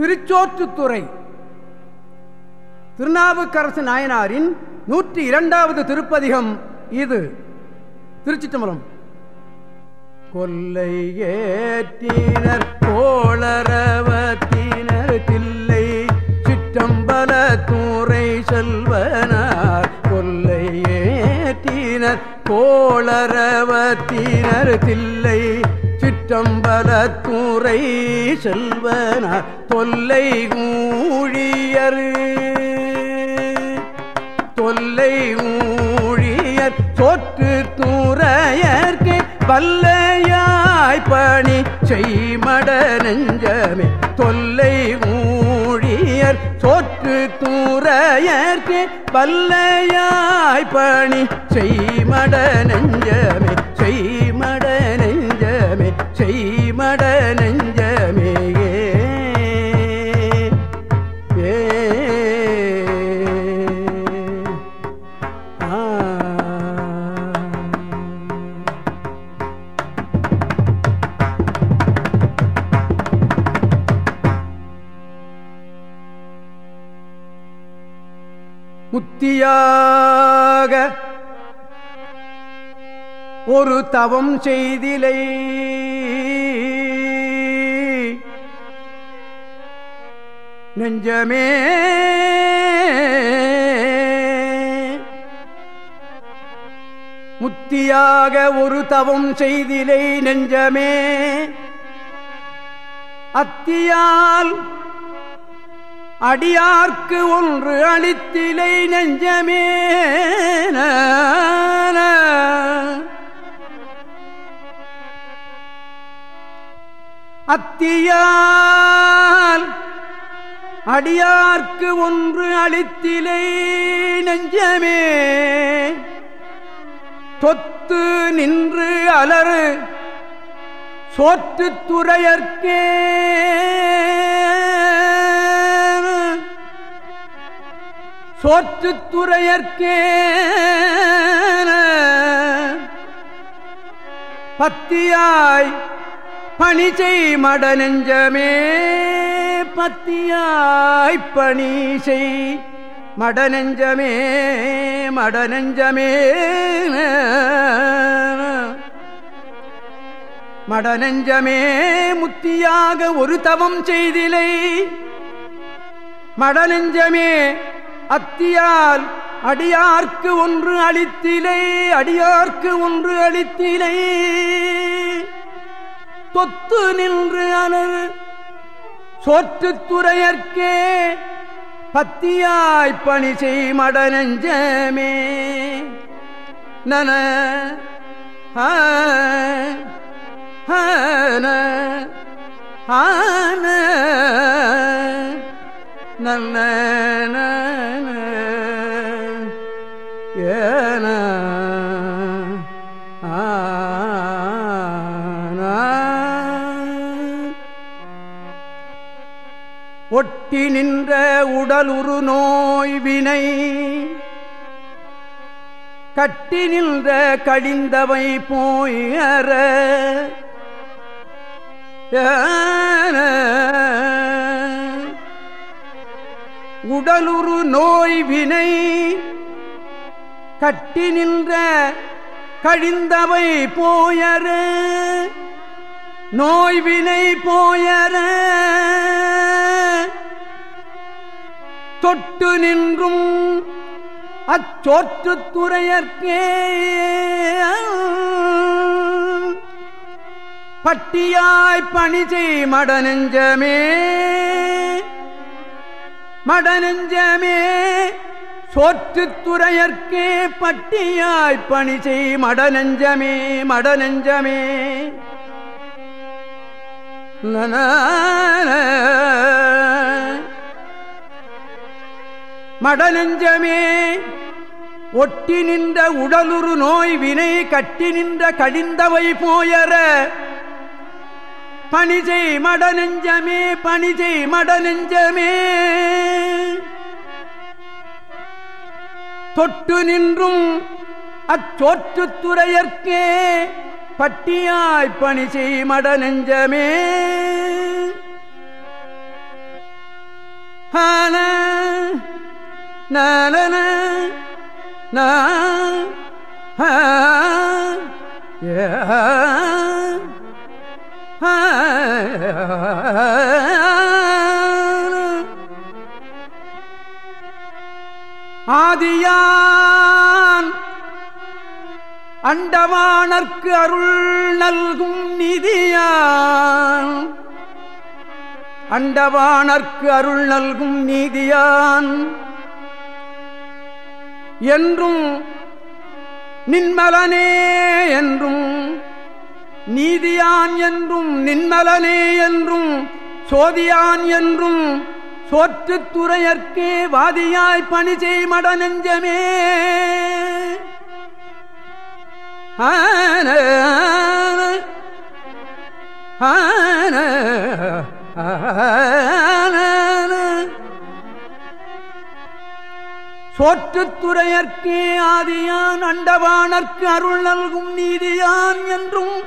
திருச்சோற்றுத்துறை. திருநாவுக்கரசு நாயனாரின் நூற்றி இரண்டாவது திருப்பதிகம் இது. திருச்சிட்டம்பலம் கொல்லை ஏற்றினர் கோளரவத்தினர் தில்லை சிற்றம்பல தூரை செல்வனார். கொல்லை ஏற்றினர் கோளரவத்தினர் தில்லை சிற்றம்பலத்தூரை செல்வன தொல்லை ஊழியர். தொல்லை ஊழியர் சொற்று தூரையர்க்கு வல்லையாய் பணி செய்மட நெஞ்சமே. தொல்லை ஊழியர் சொற்று தூரையர்க்கு வல்லையாய் பணி செய்மட நெஞ்சமே. செய்மட தவம் செய்திலை. நெஞ்சமே. முத்தியாக ஒரு தவம் செய்திலை நெஞ்சமே. அத்தியால் அடியார்க்கு ஒன்று அளித்திலை நெஞ்சமே. அத்தியால் அடியார்க்கு ஒன்று அளித்திலை நெஞ்சமே. தொத்து நின்று அலறு சோற்று துறையற்கே சோற்று துறையற்கே பத்தியாய் பணி செய் மட நெஞ்சமே பத்தியாய் பணி செய். மட நெஞ்சமே மட நெஞ்சமே. மட நெஞ்சமே முத்தியாக ஒரு தவம் செய்திலை. மட நெஞ்சமே அத்தியால் அடியார்க்கு ஒன்று அளித்திலை அடியார்க்கு ஒன்று அளித்திலை. தொத்து நின்று அலர் சோற்று துறையற்கே பத்தியாய் பணி செய் மட நெஞ்சமே நன ஆன, ஆன, நன்ன, நன, ஏன, ஒட்டி நின்ற உடலுறு நோய் வினை. கட்டி நின்ற கடிந்தவை போய் அற. உடலுறு நோய் வினை. கட்டி நின்ற கழிந்தவை போயற நோய்வினை போயற தொட்டு நின்றும் அச்சோற்றுத் துறையர்க்கே பட்டியாய் பணி செய் மடநெஞ்சமே. மடநெஞ்சமே. சோற்றுத் துறையர்க்கே பட்டியாய் பணி செய் மடநெஞ்சமே மடநெஞ்சமே. மடநெஞ்சமே. ஒட்டி நின்ற உடலுறு நோய் வினை கட்டி நின்ற கடிந்தவை போயற. பணிஜை மடநெஞ்சமே பணிஜை மடநெஞ்சமே. தொட்டு நின்றும் அச்சோற்றுத் துறையர்க்கே பட்டியாய் பணி செய் மட நெஞ்சமே ஹன நலன ஆதியான் அண்டமானர்க்கு அருள் நல்கும் நிதியான். அண்டவானர்க்கு அருள் நல்கும் நீதியான். என்றும் நின்மலனே என்றும் நீதியான் என்றும் நின்மலனே என்றும் சோதியான் என்றும் சோற்று துறையற்கே வாதியாய் பணி செய் மட நெஞ்சமே ஆன ஆன சோற்றுத்துறையற்கே ஆதியான் அண்டவானற்கு அருள் நல்கும் நீதியான் என்றும்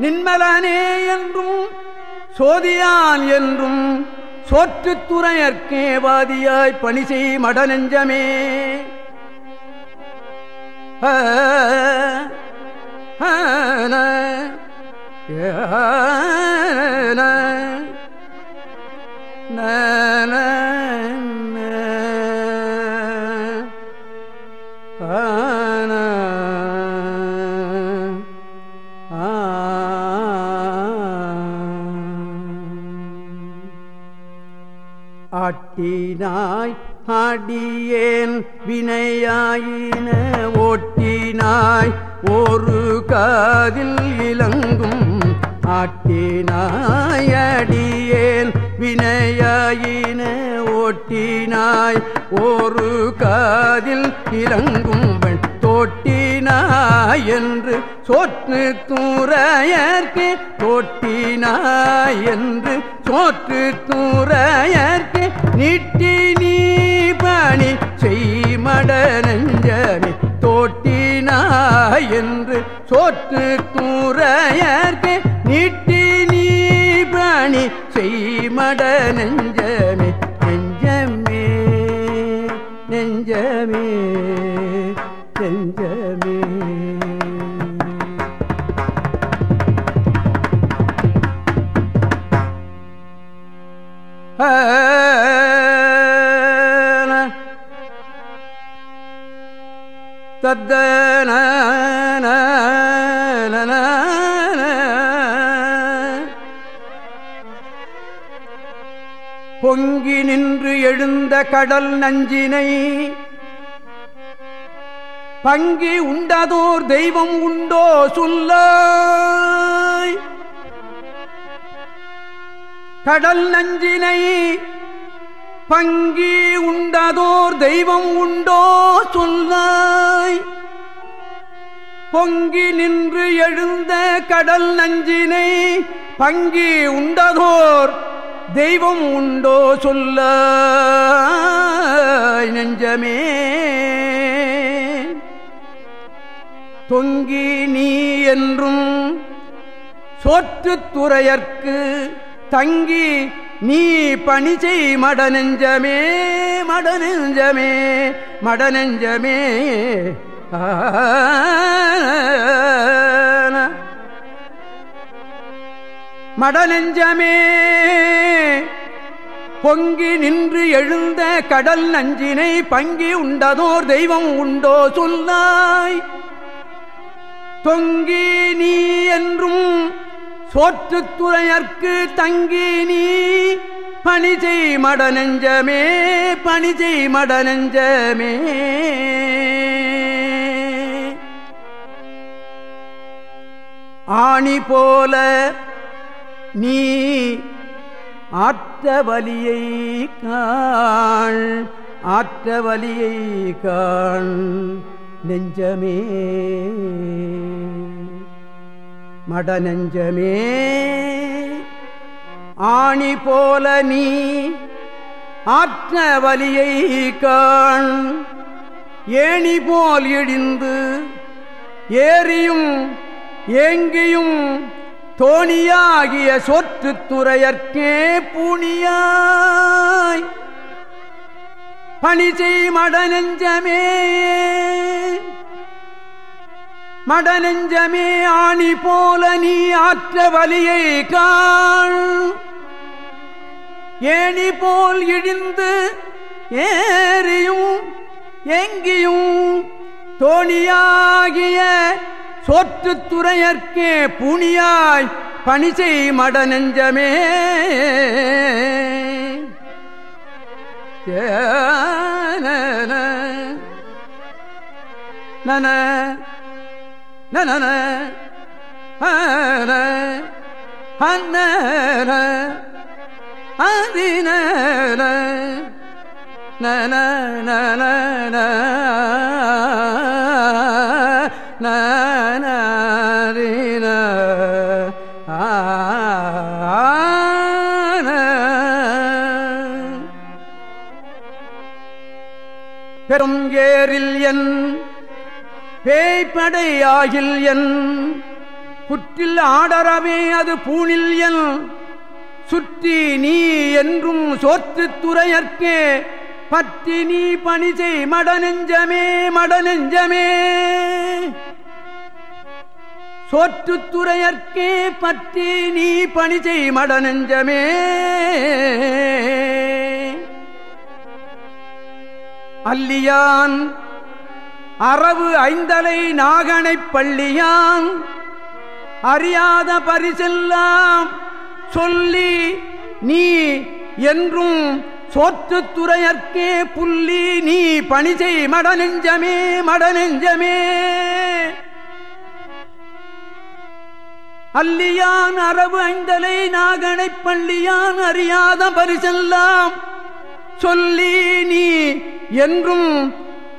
நின்மலனே என்றும் சோதியான் என்றும் சோற்றுத்துறையற்கே வாதியாய் பணி செய் மடநெஞ்சமே. ஆன ஆட்டினாய் ஆடியேன் வினையாயின ஓட்டினாய் ஒரு காதில் இலங்கும் ஆட்டினாய் அடியேன் வினையாயின ஓட்டினாய் ஒரு காதில் இலங்கும் தோட்டினாய் என்று சோற்று தூரையர்க்கு தொட்டினாய் என்று சோற்று தூரையர்க்கு நீட்டி நீ பணி செய்மட நெஞ்சமே தோட்டினாய் என்று சோற்று தூரையர்க்கு நீட்டி நீ பணி செய்மட நெஞ்சமே நெஞ்சமே நெஞ்சமே. கடல் நஞ்சினை. பங்கி உண்டதோர் தெய்வம் உண்டோ சொல்ல. கடல் நஞ்சினை பங்கி உண்டதோர் தெய்வம் உண்டோ சொல்லாய் பொங்கி நின்று எழுந்த கடல் நஞ்சினை பங்கி உண்டதோர் தெய்வம் உண்டோ சொல்ல நெஞ்சமே. தொங்கி நீ என்றும் சோற்றுத்துறையற்கு தங்கி நீ பணி செய் மடநெஞ்சமே மடநெஞ்சமே மடநெஞ்சமே. மடநெஞ்சமே. பொங்கி நின்று எழுந்த கடல் நஞ்சினை பங்கி உண்டதோர் தெய்வம் உண்டோ சொல்லாய். தொங்கி நீ என்றும் சோற்றுத்துறையற்கு தங்கி நீ. பணிஜை மட நெஞ்சமே பணிஜை மட ஆணி போல நீ ஆற்றவலியை காண் ஆற்றவலியை காண் நெஞ்சமே. மட நெஞ்சமே. ஆணி போல நீ ஆற்றவலியை காண் ஏணி போல் இடிந்து ஏறியும் ஏங்கியும் தோணியாகிய சொற்று துறையற்கே பூணியாய். பணி செய் மடநெஞ்சமே. மடநெஞ்சமே ஆணி போல நீ ஆற்ற வலியை காண். ஏணி போல் இழிந்து ஏறியும் எங்கியும் தோணியாகிய சோற்றுத்துறையற்கே புனியாய் பணி செய் மட நெஞ்சமே நன நன அதின நன நன பெரும் ஏரில் என் பேய்படையாகில் என் புற்றில் ஆடரவே அது பூணில் என் சுற்றி நீ என்றும் சோற்று துறையற்கே பற்றி நீ பணி செய் மடநெஞ்சமே மடநெஞ்சமே. சோற்றுத்துறையற்கே பற்றி நீ பணி செய் மடநெஞ்சமே. அல்லியான் அரவு ஐந்தலை நாகனைப் பள்ளியான். அறியாத பரிசெல்லாம் சொல்லி நீ என்றும் சோற்றுத்துறையற்கே புள்ளி நீ பணி செய் மடநெஞ்சமே மடநெஞ்சமே. அல்லியான் அரபு ஐந்தலை நாகனை பள்ளியான் அறியாத பரிசெல்லாம் சொல்லி நீ என்றும்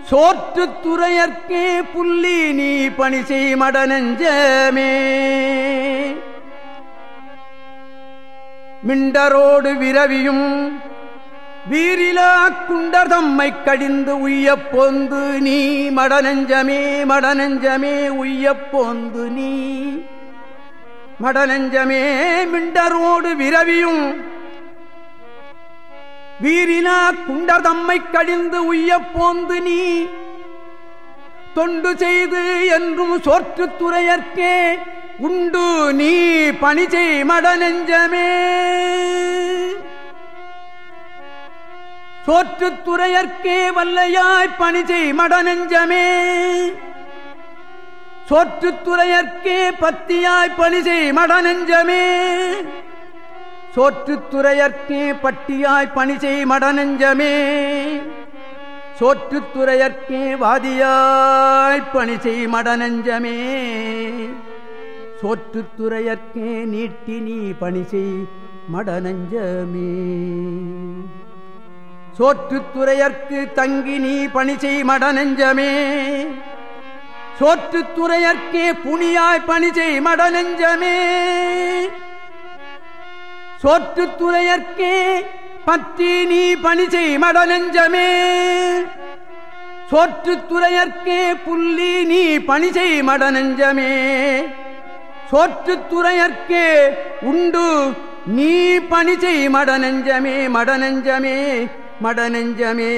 சோற்று துறையற்கே புள்ளி நீ பணி செய் மடநெஞ்சமே மிண்டரோடு விரவியும் வீரிலா குண்டர் தம்மை கடிந்து உய்ய போந்து நீ மடநெஞ்சமே மடநெஞ்சமே உய்ய போந்து நீ. மடநெஞ்சமே மிண்டரோடு விரவியும் வீரினா குண்டர் தம்மை கடிந்து உய்ய போந்து நீ. தொண்டு செய்து என்றும் சோற்று துறையற்கே உண்டு நீ பணி செய் மட நெஞ்சமே. சோற்று துறையற்கே வல்லையாய் பணி செய் மட நெஞ்சமே. சோற்று துறையற்கே பத்தியாய் பணி செய் மட நெஞ்சமே. சோற்றுத்துறையற்கே பட்டியாய் பணி செய் மடநெஞ்சமே. சோற்றுத்துறையற்கே வாதியாய் பணி செய் மடநெஞ்சமே. சோற்றுத்துறையற்கே நீட்டி நீ பணி செய் மடநெஞ்சமே. சோற்றுத்துறையற்கு தங்கி நீ பணி செய் மடநெஞ்சமே. சோற்றுத்துறையற்கே புனியாய் பணி செய் மடநெஞ்சமே. சோற்று துறையற்கே பற்றி நீ பணி செய் மடநெஞ்சமே சோற்றுத்துறையற்கே புள்ளி நீ பணி செய் மடநெஞ்சமே சோற்றுத்துறையற்கே உண்டு நீ பணி செய் மடநெஞ்சமே மடநெஞ்சமே மடநெஞ்சமே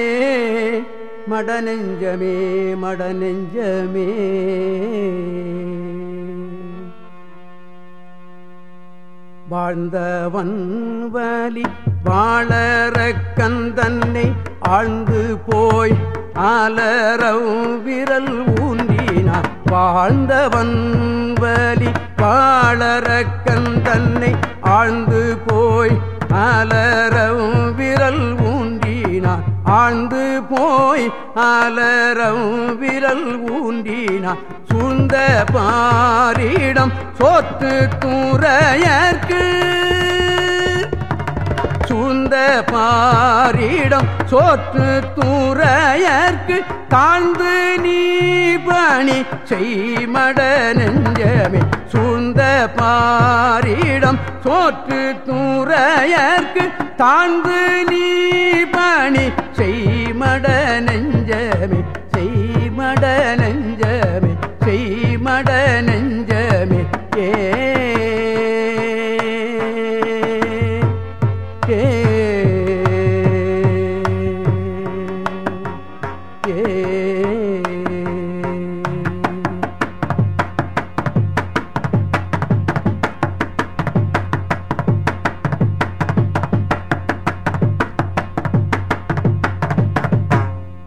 மடநெஞ்சமே மடநெஞ்சமே வாழ்ந்தவன் வலி வாழற கந்தன்னை ஆழ்ந்து போய் ஆலரவு விரல் ஊன்றினார் வாழ்ந்தவன் வலி வாழற கந்தன்னை ஆழ்ந்து போய் ஆலரவு விரல் ஊன்றினார் ஆழ்ந்து போய் அலரம் விரல் ஊன்றினார் சூழ்ந்த பாரிடம் சோத்து தூரையற்கு சூழ்ந்த பாரிடம் சோற்று தூரையர்க்கு தாழ்ந்து நீ பணி. செய்மட நெஞ்சமே சூழ்ந்த பாரிடம் சோற்று தூரையர்க்கு தாழ்ந்து நீ பணி. செய்மட நெஞ்சமே செய்மட நெஞ்ச